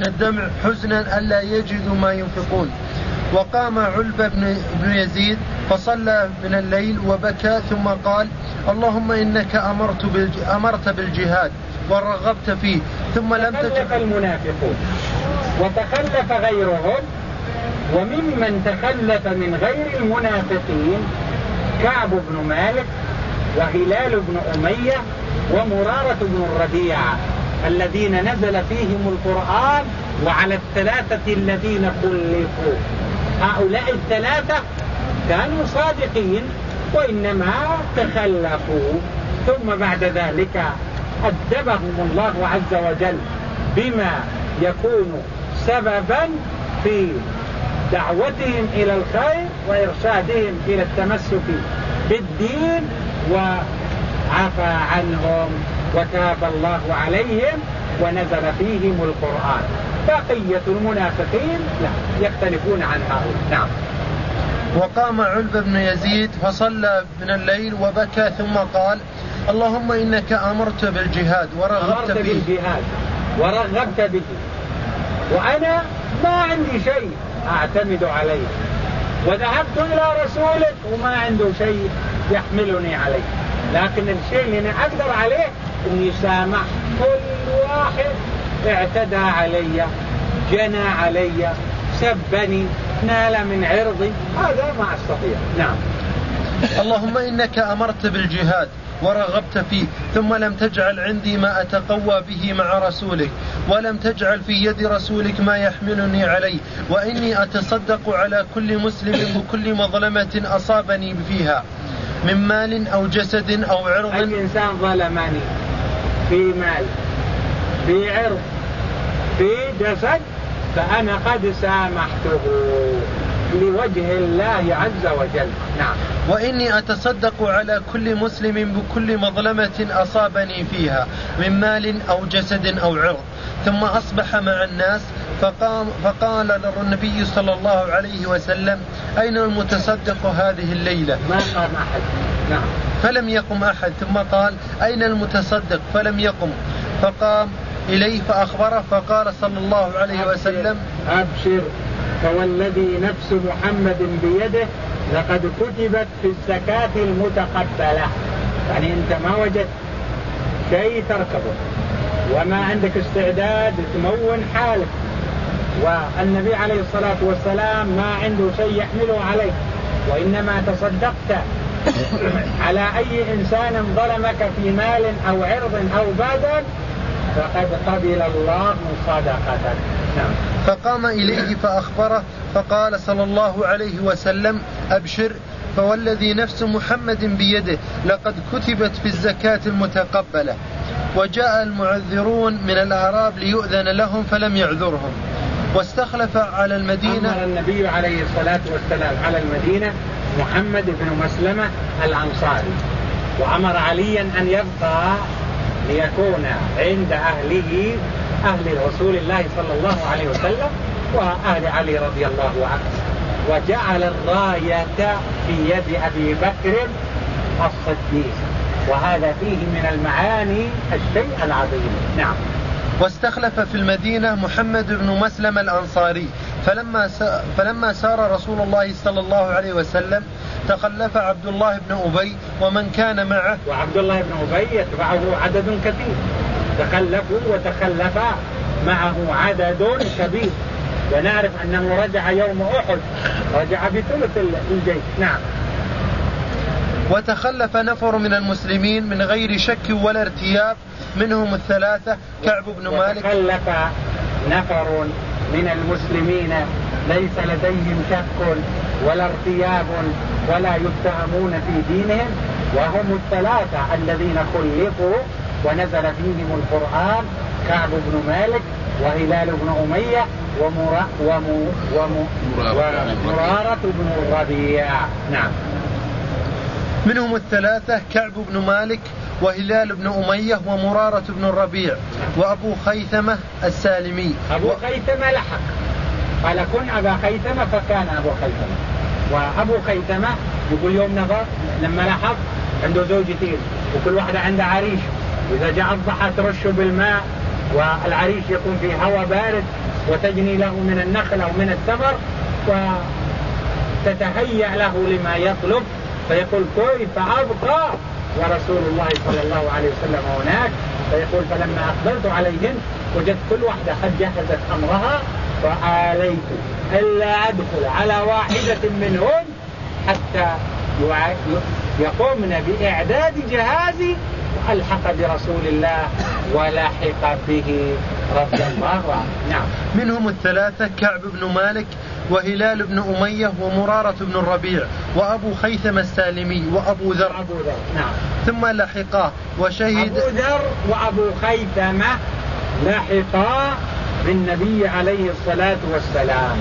من الدمع حزنا ألا يجدوا ما ينفقون. وقام علبة بن, يزيد فصلى من الليل وبكى ثم قال اللهم إنك أمرت, أمرت بالجهاد ورغبت فيه ثم لم تخلف المنافقون. وتخلف غيرهم وممن تخلف من غير المنافقين كعب بن مالك وهلال بن أمية ومرارة بن الربيع الذين نزل فيهم القرآن وعلى الثلاثة الذين خلفوا. هؤلاء الثلاثة كانوا صادقين وإنما تخلفوا. ثم بعد ذلك أدبهم الله عز وجل بما يكون سببا في دعوتهم إلى الخير وإرشادهم إلى التمسك بالدين. وعفى عنهم. وتاب الله عليهم ونزل فيهم القرآن. بقية المنافقين لا يختلفون عن هؤلاء. نعم. وقام علب بن يزيد فصلى من الليل وبكى ثم قال اللهم إنك أمرت بالجهاد ورغبت فيه بالجهاد ورغبت به. وأنا ما عندي شيء أعتمد عليه. وذهبت إلى رسولك وما عنده شيء يحملني عليه. لكن الشيء اللي أنا أقدر عليه إني سامح كل واحد اعتدى علي جنى علي سبني نال من عرضي. هذا ما أستطيع. نعم. اللهم إنك أمرت بالجهاد ورغبت فيه ثم لم تجعل عندي ما أتقوى به مع رسولك ولم تجعل في يد رسولك ما يحملني عليه وإني أتصدق على كل مسلم بكل مظلمة أصابني فيها من مال أو جسد أو عرض. أي إنسان ظلمني. في مال في عرض في جسد فأنا قد سامحته لوجه الله عز وجل. نعم. وإني أتصدق على كل مسلم بكل مظلمة أصابني فيها من مال أو جسد أو عرض. ثم أصبح مع الناس فقام فقال له النبي صلى الله عليه وسلم أين المتصدق هذه الليلة? ما قام أحد. نعم. فلم يقم أحد. ثم قال أين المتصدق؟ فلم يقم. فقام إليه فأخبره فقال صلى الله عليه وسلم أبشر. فوالذي نفس محمد بيده لقد كتبت في الزكاة المتقبلة. يعني أنت ما وجدت شيء تركبه. وما عندك استعداد تمون حالك. والنبي عليه الصلاة والسلام ما عنده شيء يحمله عليك وإنما تصدقت على أي إنسان ظلمك في مال أو عرض أو بدن فقد قبل الله صدقتك نعم. فقام إليه فأخبره فقال صلى الله عليه وسلم أبشر فوالذي نفس محمد بيده لقد كتبت في الزكاة المتقبلة. وجاء المعذرون من الأعراب ليؤذن لهم فلم يعذرهم. واستخلف على المدينة. أمر النبي عليه الصلاة والسلام على المدينة محمد بن مسلمة الأنصاري وأمر عليا أن يبقى ليكون عند أهله أهل رسول الله صلى الله عليه وسلم وأهل علي رضي الله عنه. وجعل الراية في يد أبي بكر الصديق وهذا فيه من المعاني الشيء العظيم. نعم. واستخلف في المدينة محمد بن مسلم الأنصاري. فلما فلما سار رسول الله صلى الله عليه وسلم تخلف عبد الله بن أبي ومن كان معه. وعبد الله بن أبي يتبعه عدد كثير. تخلفوا وتخلف معه عدد كبير ونعرف أنه رجع يوم أحد. رجع بثلث الجيش. نعم. وتخلف نفر من المسلمين من غير شك ولا ارتياب منهم الثلاثة كعب بن مالك. تخلف نفر من المسلمين ليس لديهم شك ولا ارتياب ولا يتهمون في دينهم وهم الثلاثة الذين خلفوا ونزل فيهم القرآن كعب بن مالك وهلال بن أمية ومرا ومو ومو ومرارة بن الربيع نعم. منهم الثلاثة كعب بن مالك وهلال بن أمية ومرارة بن الربيع وأبو خيثمة السالمي. أبو و... خيثمة لحق. قال كن أبا خيثمة فكان أبو خيثمة. وأبو خيثمة يقول يوم نظر لما لحق عنده زوجتين وكل واحدة عندها عريش. وإذا جاء الضحى ترشه بالماء والعريش يكون في هواء بارد وتجني له من النخل أو من الثمر وتتهيأ له لما يطلب. فيقول كيف أبقى؟ ورسول الله صلى الله عليه وسلم هناك فيقول فلما أقبلت عليهن وجدت كل واحدة قد جهزت أمرها فآليت ألا أدخل على واحدة منهن حتى يقومن بإعداد جهازي. وألحق برسول الله ولحق به رضي الله عنه. نعم. منهم الثلاثة كعب بن مالك وهلال بن أمية ومرارة بن الربيع وأبو خيثم السالمي وأبو ذر. أبو ذر نعم. ثم لحقا وشهد أبو ذر وأبو خيثمة لحقا بالنبي عليه الصلاة والسلام.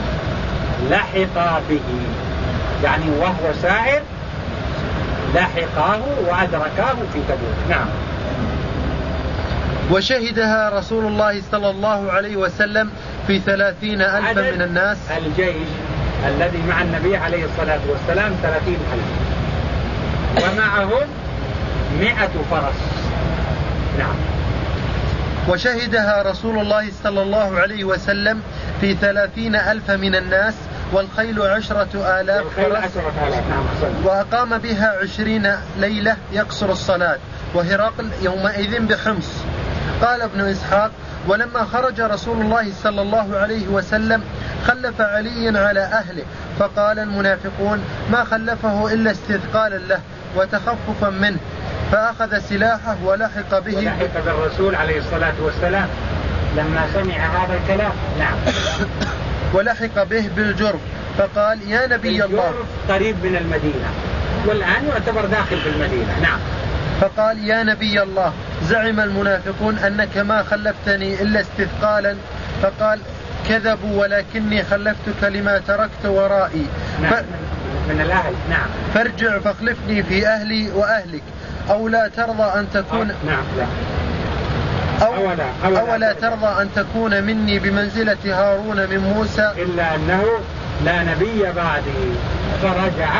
لحقا به. يعني وهو سائر لحقاه وأدركاه في تبوك. نعم. وشهدها رسول الله صلى الله عليه وسلم في ثلاثين ألفا من الناس. الجيش الذي مع النبي عليه الصلاة والسلام ثلاثين ألف ومعهم مئة فرس. نعم. وشهدها رسول الله صلى الله عليه وسلم في ثلاثين ألف من الناس. والخيل عشرة آلاف فرس. نعم، وأقام بها عشرين ليلة يقصر الصلاة. وهرقل يومئذ بحمص قال ابن إسحاق ولما خرج رسول الله صلى الله عليه وسلم خلف علي على أهله فقال المنافقون ما خلفه إلا استثقالا له وتخففا منه فأخذ سلاحه ولحق به. ولحق بالرسول عليه الصلاة والسلام لما سمع هذا الكلام. نعم. ولحق به بالجرف فقال يا نبي الله. قريب من المدينة والآن يعتبر داخل في المدينة. نعم. فقال يا نبي الله زعم المنافقون أنك ما خلفتني إلا استثقالا. فقال كذبوا ولكني خلفتك لما تركت ورائي. نعم. ف... من الأهل. نعم. فارجع فاخلفني في أهلي وأهلك. أو لا ترضى أن تكون نعم لا. أو أولا, أولا, أولا ترضى أن تكون مني بمنزلة هارون من موسى. إلا أنه لا نبي بعدي. فرجع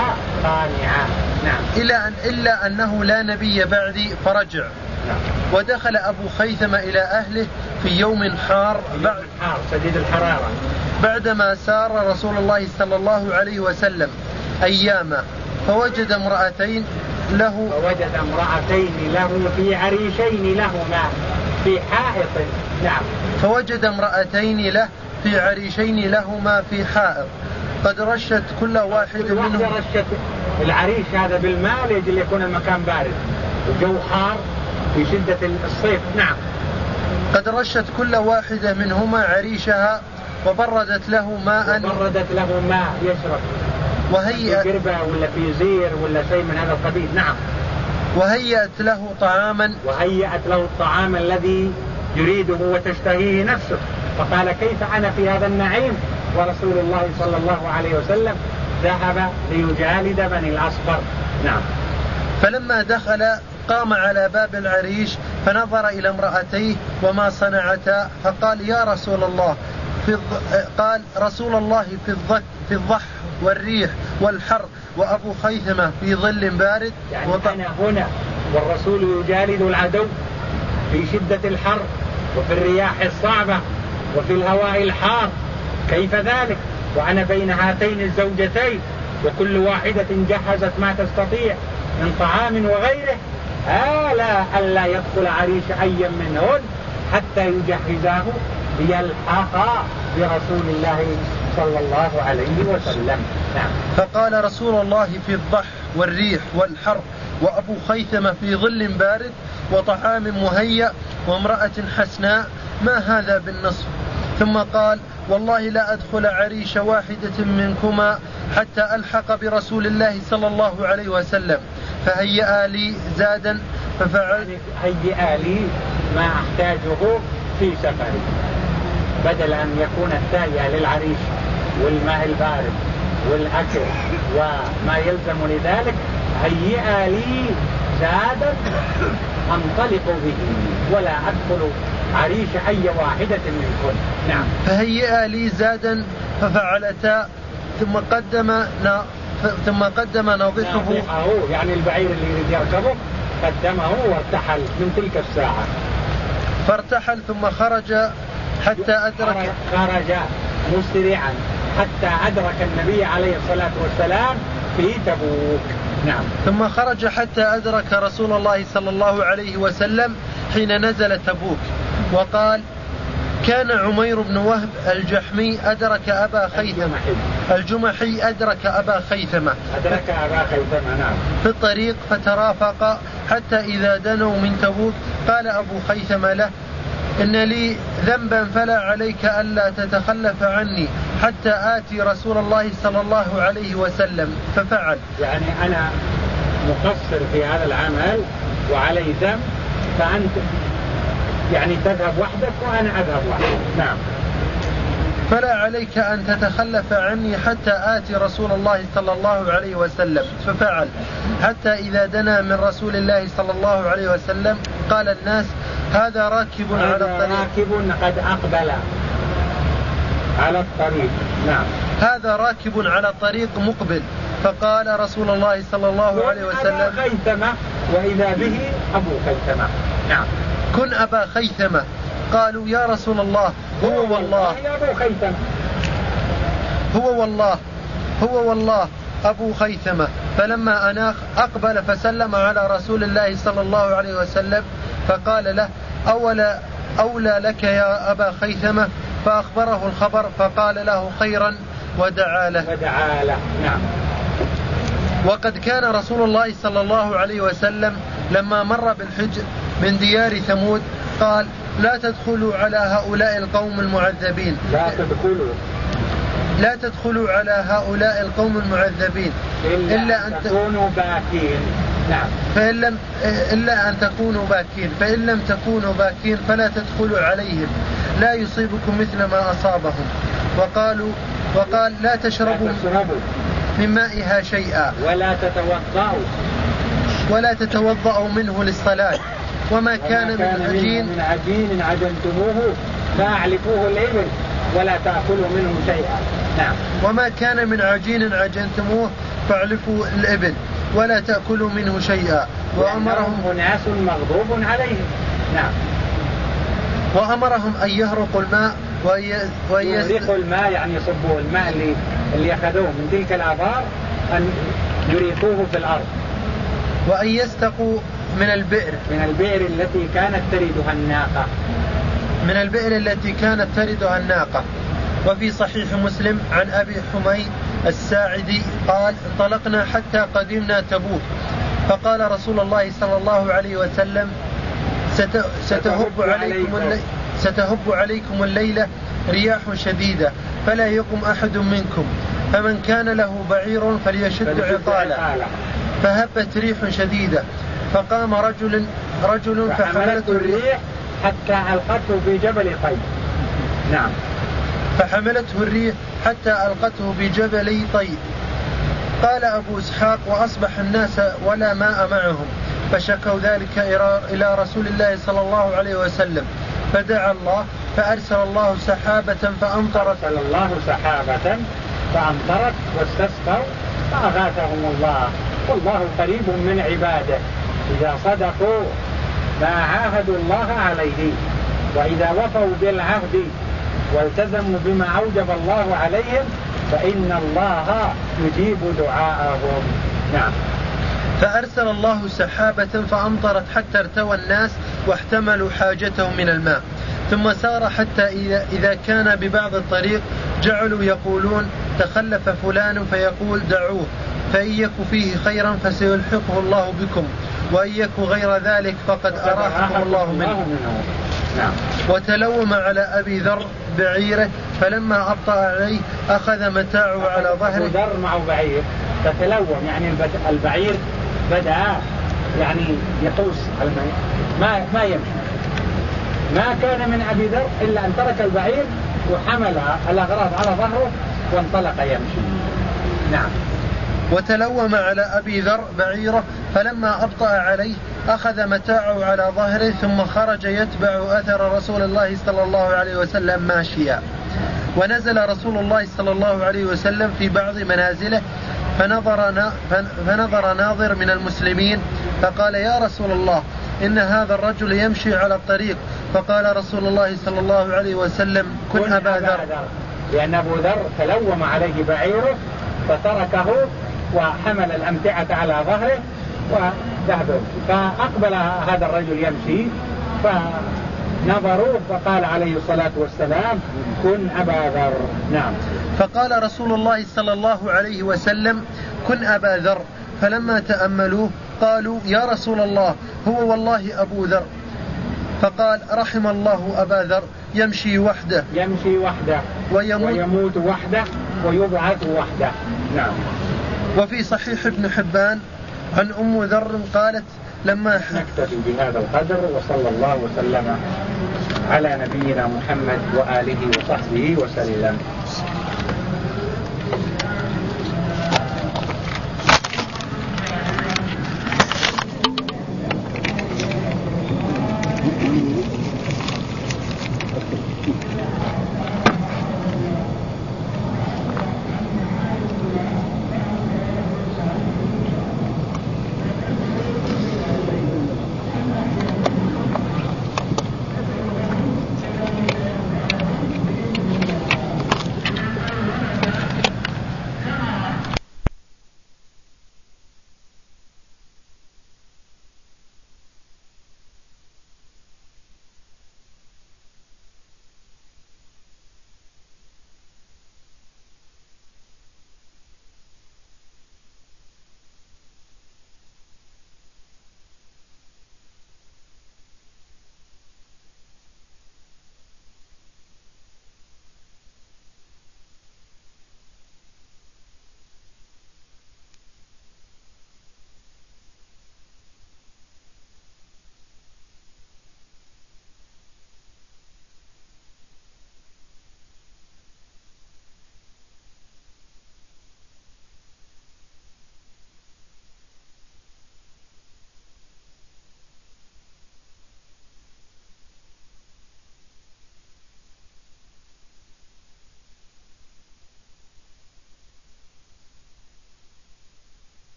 قانعا. نعم. إلا, أن إلا أنه لا نبي بعدي فرجع. نعم. ودخل أبو خيثم إلى أهله في يوم حار بعد حار شديد الحرارة. بعدما سار رسول الله صلى الله عليه وسلم أياما فوجد امرأتين له. فوجد امرأتين له في عريشين لهما في حائط. نعم. فوجد امرأتين له في عريشين لهما في حائط. قد رشت كل واحد منهم. رشت العريش هذا بالماء لأجل يكون المكان بارد. الجو حار في شدة الصيف. نعم. قد رشت كل واحدة منهما عريشها وبردت له ماء. وبردت له ماء يشرب. وهيأت في قربة ولا في زير ولا شيء من هذا القبيل. نعم. وهيأت له طعاما. وهيأت له الطعام الذي يريده وتشتهيه نفسه. فقال كيف أنا في هذا النعيم؟ ورسول الله صلى الله عليه وسلم ذهب ليجالد بني الأصفر. نعم. فلما دخل قام على باب العريش فنظر إلى امرأتيه وما صنعتا فقال يا رسول الله في قال رسول الله في الضك في الضح والريح والحر وأبو خيثمة في ظل بارد يعني وط... أنا هنا والرسول يجالد العدو في شدة الحر وفي الرياح الصعبة وفي الهواء الحار. كيف ذلك؟ وأنا بين هاتين الزوجتين وكل واحدة جهزت ما تستطيع من طعام وغيره آلا ألا يدخل عريش أي منهن حتى يجهزاه ليلحق برسول الله صلى الله عليه وسلم نعم. فقال رسول الله في الضح والريح والحر وأبو خيثمة في ظل بارد وطعام مهيأ وامرأة حسناء ما هذا بالنصف ثم قال والله لا أدخل عريش واحدة منكما حتى ألحق برسول الله صلى الله عليه وسلم. فهيأ لي زادا ففعلت يعني هيئ لي ما أحتاجه في سفري بدل أن يكون التهيئة للعريش والماء البارد والأكل وما يلزم لذلك هيئ لي زادا أنطلق به ولا أدخل عريش أي واحدة منكن نعم. فهيئ لي زادا ففعلتا ثم قدم ثم قدم ناضحه. يعني البعير اللي يريد يركبه قدمه وارتحل من تلك الساعة. فارتحل ثم خرج حتى أدرك خرج مسرعا حتى أدرك النبي عليه الصلاة والسلام في تبوك. نعم. ثم خرج حتى أدرك رسول الله صلى الله عليه وسلم حين نزل تبوك وقال كان عمير بن وهب الجحمي أدرك أبا خيثمة. الجمحي. أدرك أبا خيثمة. أدرك أبا خيثمة نعم. في الطريق فترافق حتى إذا دنوا من تبوك قال أبو خيثمة له إن لي ذنبا فلا عليك ألا تتخلف عني حتى آتي رسول الله صلى الله عليه وسلم. ففعل. يعني أنا مقصر في هذا العمل وعلي ذنب فأنت يعني تذهب وحدك وأنا أذهب وحدك نعم. فلا عليك أن تتخلف عني حتى آتي رسول الله صلى الله عليه وسلم. ففعل. حتى إذا دنا من رسول الله صلى الله عليه وسلم قال الناس هذا راكب هذا على الطريق. راكب قد أقبل. على الطريق. نعم. هذا راكب على الطريق مقبل. فقال رسول الله صلى الله عليه وسلم خيثمة وإذا به أبو خيثمة. نعم. كن أبا خيثمة. قالوا يا رسول الله هو والله يا أبو خيثمة. هو والله هو والله أبو خيثمة. فلما أناخ أقبل فسلم على رسول الله صلى الله عليه وسلم فقال له أولى أولى لك يا أبا خيثمة؟ فأخبره الخبر فقال له خيرا ودعا له. ودعا له نعم. وقد كان رسول الله صلى الله عليه وسلم لما مر بالحج من ديار ثمود قال لا تدخلوا على هؤلاء القوم المعذبين. لا تدخلوا. لا تدخلوا على هؤلاء القوم المعذبين. إلا, إلا أن تكونوا باكين. نعم. فإن لم إلا أن تكونوا باكين. فإن لم تكونوا باكين فلا تدخلوا عليهم. لا يصيبكم مثل ما أصابهم. وقالوا وقال لا تشربوا من مائها شيئا. ولا تتوضأوا. ولا تتوضأوا منه للصلاة. وما كان من عجين من عجين عجنتموه فأعلفوه الإبل ولا تأكلوا منه شيئا. نعم. وما كان من عجين عجنتموه فاعلفوا الإبل. ولا تأكلوا منه شيئا. وأمرهم أناس مغضوب عليهم. نعم. وأمرهم أن يهرقوا الماء وأن يهرقوا الماء يعني يصبوا الماء اللي اللي أخذوه من تلك الآبار أن يريقوه في الأرض. وأن يستقوا من البئر. من البئر التي كانت تردها الناقة. من البئر التي كانت تردها الناقة. وفي صحيح مسلم عن أبي حميد الساعدي قال انطلقنا حتى قدمنا تبوك. فقال رسول الله صلى الله عليه وسلم ستهب عليكم الليل ستهب عليكم الليلة رياح شديدة فلا يقم أحد منكم. فمن كان له بعير فليشد عقاله فهبت ريح شديدة فقام رجل رجل فحملته الريح. حتى ألقته في جبل طيب نعم. فحملته الريح حتى ألقته بجبل طيب. قال أبو إسحاق وأصبح الناس ولا ماء معهم. فشكوا ذلك إلى رسول الله صلى الله عليه وسلم. فدعا الله فأرسل الله سحابة فأمطرت. أرسل الله سحابة فأمطرت واستسقوا فأغاثهم الله. والله قريب من عباده. إذا صدقوا ما عاهدوا الله عليه. وإذا وفوا بالعهد والتزموا بما أوجب الله عليهم فإن الله يجيب دعاءهم. نعم. فأرسل الله سحابة فأمطرت حتى ارتوى الناس واحتملوا حاجتهم من الماء. ثم سار حتى إذا كان ببعض الطريق جعلوا يقولون تخلف فلان فيقول دعوه فإن يك فيه خيرا فسيلحقه الله بكم وإن يك غير ذلك فقد أراحكم الله منه. نعم. وتلوم على أبي ذر بعيره فلما أبطأ عليه أخذ متاعه على ظهره. ذر معه بعير. فتلوم يعني البعير بدأ يعني يطوس ما ما يمشي. ما كان من أبي ذر إلا أن ترك البعير وحمل الأغراض على ظهره وانطلق يمشي. نعم. وتلوم على أبي ذر بعيره فلما أبطأ عليه أخذ متاعه على ظهره ثم خرج يتبع أثر رسول الله صلى الله عليه وسلم ماشيا. ونزل رسول الله صلى الله عليه وسلم في بعض منازله فنظر, فنظر ناظر من المسلمين فقال يا رسول الله إن هذا الرجل يمشي على الطريق. فقال رسول الله صلى الله عليه وسلم كن أبا ذر. لأن أبو ذر تلوم عليه بعيره فتركه وحمل الأمتعة على ظهره وذهب فأقبل هذا الرجل يمشي فنظروا فقال عليه الصلاة والسلام كن أبا ذر. نعم. فقال رسول الله صلى الله عليه وسلم كن أبا ذر. فلما تأملوه قالوا يا رسول الله هو والله أبو ذر. فقال رحم الله أبا ذر يمشي وحده. يمشي وحده. ويموت, ويموت وحده ويبعث وحده. نعم. وفي صحيح ابن حبان عن أم ذر قالت لما نكتفي بهذا القدر وصلى الله وسلم على نبينا محمد وآله وصحبه وسلم.